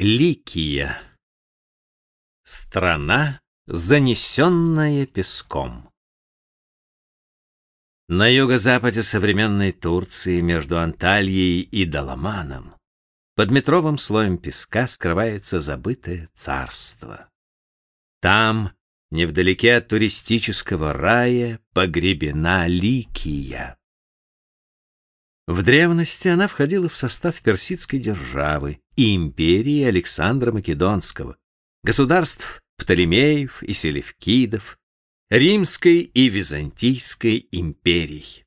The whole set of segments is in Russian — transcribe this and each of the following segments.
Ликия. Страна, занесенная песком. На юго-западе современной Турции между Антальей и Даламаном под метровым слоем песка скрывается забытое царство. Там, невдалеке от туристического рая, погребена Ликия. В древности она входила в состав персидской державы и империи Александра Македонского, государств Птолемеев и Селевкидов, Римской и Византийской империй.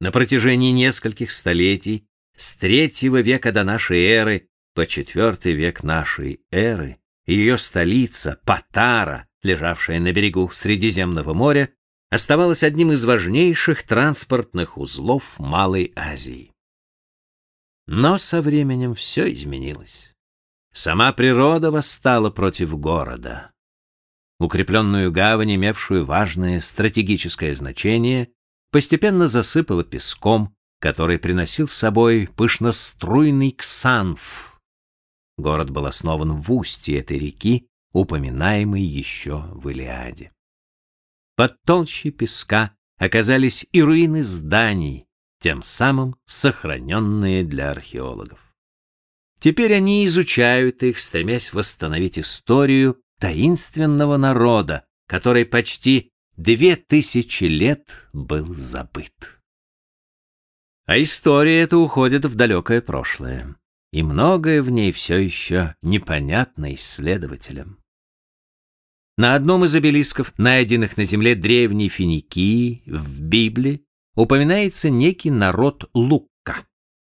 На протяжении нескольких столетий, с третьего века до нашей эры по четвертый век нашей эры, ее столица Патара, лежавшая на берегу Средиземного моря, оставалась одним из важнейших транспортных узлов Малой Азии. Но со временем все изменилось. Сама природа восстала против города. Укрепленную гавань, имевшую важное стратегическое значение, постепенно засыпала песком, который приносил с собой пышноструйный ксанф. Город был основан в устье этой реки, упоминаемой еще в Илиаде. Под толщей песка оказались и руины зданий, тем самым сохраненные для археологов. Теперь они изучают их, стремясь восстановить историю таинственного народа, который почти две тысячи лет был забыт. А история эта уходит в далекое прошлое, и многое в ней все еще непонятно исследователям. На одном из обелисков, найденных на земле древней Финикии, в Библии, упоминается некий народ Лукка.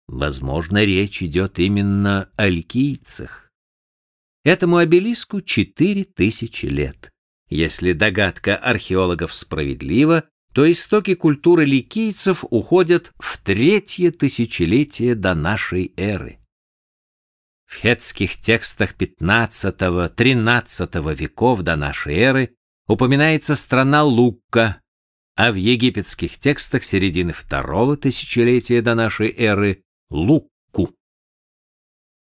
Возможно, речь идет именно о ликийцах. Этому обелиску четыре тысячи лет. Если догадка археологов справедлива, то истоки культуры ликийцев уходят в третье тысячелетие до нашей эры. В хетских текстах XV-XIII веков до нашей эры упоминается страна Лукка, а в египетских текстах середины второго тысячелетия до нашей эры Лукку.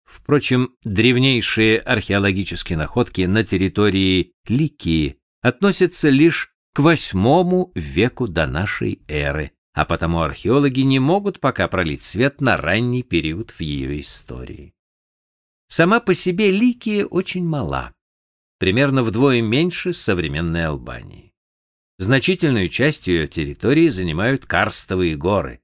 Впрочем, древнейшие археологические находки на территории Ликии относятся лишь к восьмому веку до нашей эры, а потому археологи не могут пока пролить свет на ранний период в ее истории. Сама по себе Ликия очень мала, примерно вдвое меньше современной Албании. Значительную часть ее территории занимают карстовые горы.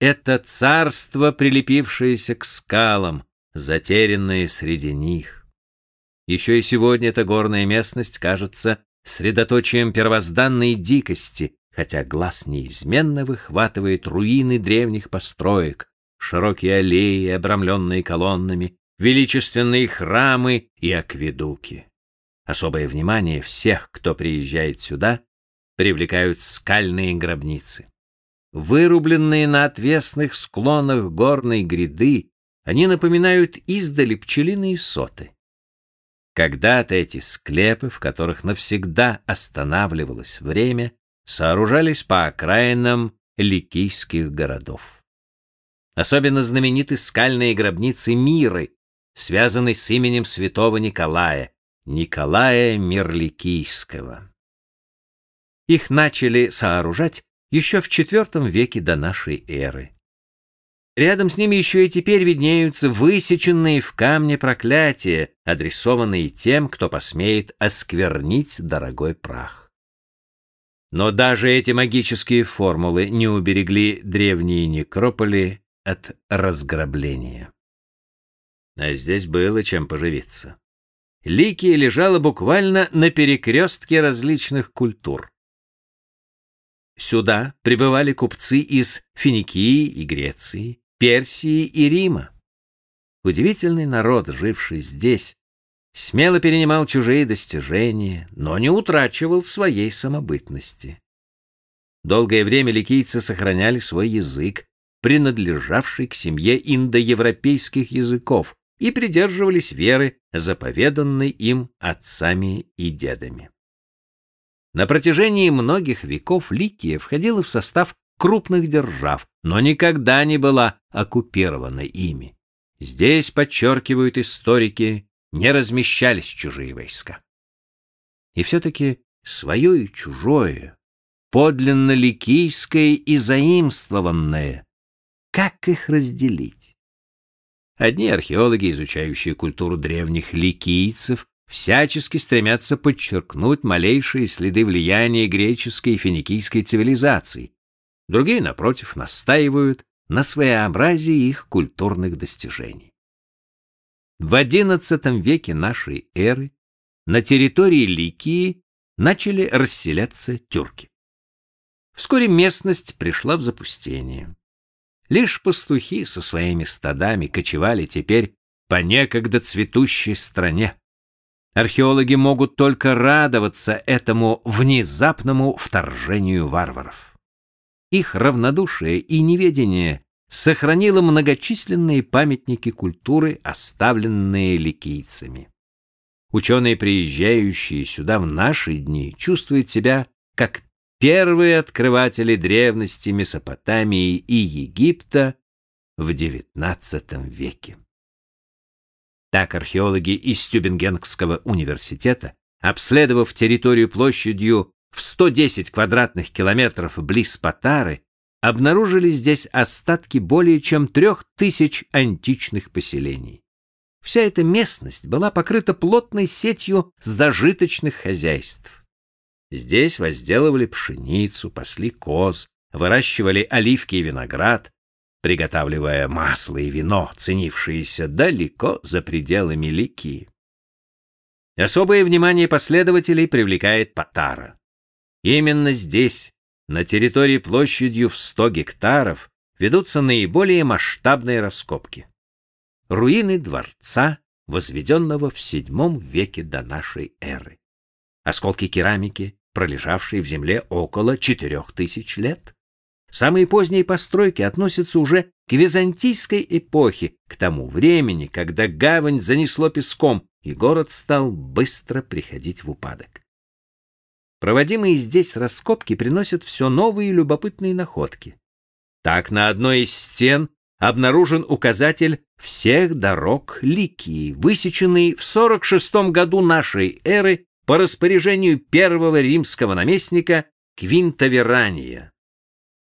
Это царство, прилепившееся к скалам, затерянное среди них. Еще и сегодня эта горная местность кажется средоточием первозданной дикости, хотя глаз неизменно выхватывает руины древних построек, широкие аллеи, обрамленные колоннами, величественные храмы и акведуки. Особое внимание всех, кто приезжает сюда, привлекают скальные гробницы. Вырубленные на отвесных склонах горной гряды, они напоминают издали пчелиные соты. Когда-то эти склепы, в которых навсегда останавливалось время, сооружались по окраинам ликийских городов. Особенно знамениты скальные гробницы Миры, связанный с именем святого Николая, Николая Мирликийского. Их начали сооружать еще в IV веке до нашей эры. Рядом с ними еще и теперь виднеются высеченные в камне проклятия, адресованные тем, кто посмеет осквернить дорогой прах. Но даже эти магические формулы не уберегли древние некрополи от разграбления а здесь было чем поживиться. Ликия лежала буквально на перекрестке различных культур. Сюда прибывали купцы из Финикии и Греции, Персии и Рима. Удивительный народ, живший здесь, смело перенимал чужие достижения, но не утрачивал своей самобытности. Долгое время ликийцы сохраняли свой язык, принадлежавший к семье индоевропейских языков, и придерживались веры, заповеданной им отцами и дедами. На протяжении многих веков Ликия входила в состав крупных держав, но никогда не была оккупирована ими. Здесь, подчеркивают историки, не размещались чужие войска. И все-таки свое и чужое, подлинно ликийское и заимствованное, как их разделить? Одни археологи, изучающие культуру древних ликийцев, всячески стремятся подчеркнуть малейшие следы влияния греческой и финикийской цивилизаций. Другие, напротив, настаивают на своеобразии их культурных достижений. В XI веке нашей эры на территории Ликии начали расселяться тюрки. Вскоре местность пришла в запустение. Лишь пастухи со своими стадами кочевали теперь по некогда цветущей стране. Археологи могут только радоваться этому внезапному вторжению варваров. Их равнодушие и неведение сохранило многочисленные памятники культуры, оставленные ликийцами. Ученые, приезжающие сюда в наши дни, чувствуют себя как первые открыватели древности Месопотамии и Египта в XIX веке. Так археологи из Тюбингенского университета, обследовав территорию площадью в 110 квадратных километров близ Патары, обнаружили здесь остатки более чем трех тысяч античных поселений. Вся эта местность была покрыта плотной сетью зажиточных хозяйств. Здесь возделывали пшеницу, пасли коз, выращивали оливки и виноград, приготавливая масло и вино, ценившиеся далеко за пределами Ликии. Особое внимание последователей привлекает Патара. Именно здесь, на территории площадью в 100 гектаров, ведутся наиболее масштабные раскопки. Руины дворца, возведенного в VII веке до нашей эры. Осколки керамики, пролежавшие в земле около четырех тысяч лет. Самые поздние постройки относятся уже к византийской эпохе, к тому времени, когда гавань занесло песком, и город стал быстро приходить в упадок. Проводимые здесь раскопки приносят все новые любопытные находки. Так на одной из стен обнаружен указатель всех дорог Ликии, высеченный в 46 году нашей эры по распоряжению первого римского наместника Квинта Верания.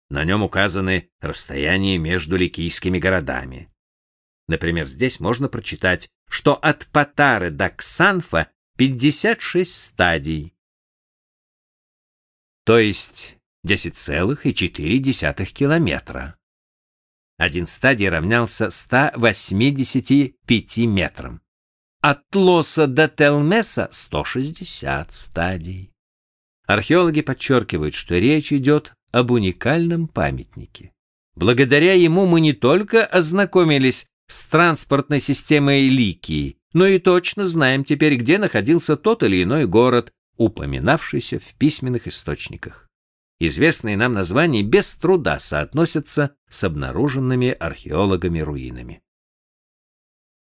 На нем указаны расстояния между ликийскими городами. Например, здесь можно прочитать, что от Патары до Ксанфа 56 стадий, то есть 10,4 километра. Один стадий равнялся 185 метрам. От Лоса до Телмеса 160 стадий. Археологи подчеркивают, что речь идет об уникальном памятнике. Благодаря ему мы не только ознакомились с транспортной системой Ликии, но и точно знаем теперь, где находился тот или иной город, упоминавшийся в письменных источниках. Известные нам названия без труда соотносятся с обнаруженными археологами руинами.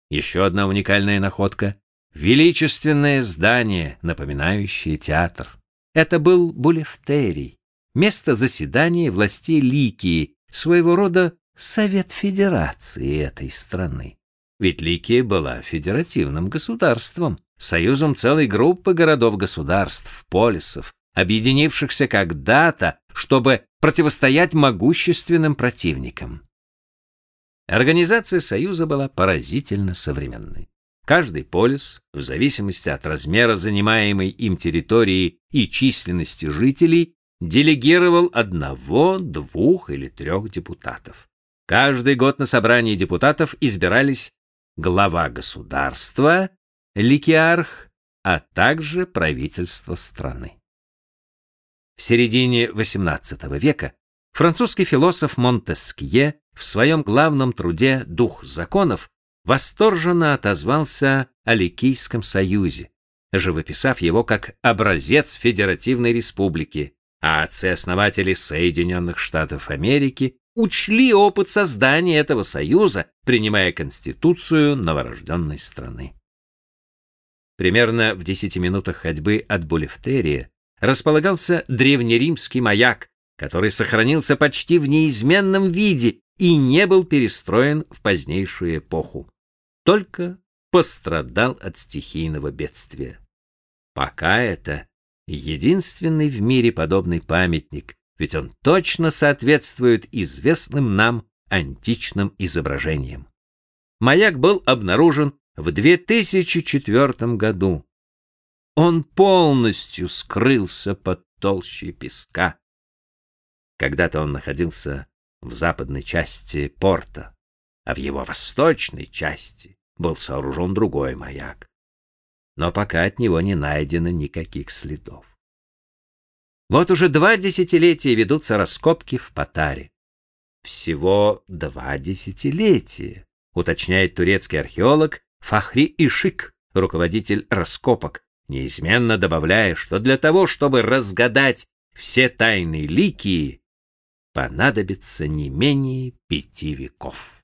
Еще одна уникальная находка — величественное здание, напоминающее театр. Это был Булефтерий, место заседания властей Ликии, своего рода Совет Федерации этой страны. Ведь Ликия была федеративным государством, союзом целой группы городов-государств, полисов, объединившихся когда-то, чтобы противостоять могущественным противникам. Организация Союза была поразительно современной. Каждый полис, в зависимости от размера занимаемой им территории и численности жителей, делегировал одного, двух или трех депутатов. Каждый год на собрании депутатов избирались глава государства, ликиарх, а также правительство страны. В середине XVIII века французский философ Монтескье в своем главном труде «Дух законов» восторженно отозвался о Ликийском союзе, живописав его как образец федеративной республики, а отцы-основатели Соединенных Штатов Америки учли опыт создания этого союза, принимая конституцию новорожденной страны. Примерно в десяти минутах ходьбы от Булефтерия располагался древнеримский маяк, который сохранился почти в неизменном виде и не был перестроен в позднейшую эпоху. только пострадал от стихийного бедствия. Пока это единственный в мире подобный памятник, ведь он точно соответствует известным нам античным изображениям. Маяк был обнаружен в 2004 году. Он полностью скрылся под толщей песка. Когда-то он находился в западной части порта, а в его восточной части был сооружен другой маяк. Но пока от него не найдено никаких следов. Вот уже два десятилетия ведутся раскопки в Патаре. Всего два десятилетия, уточняет турецкий археолог Фахри Ишик, руководитель раскопок, неизменно добавляя, что для того, чтобы разгадать все тайны Ликии, понадобится не менее пяти веков.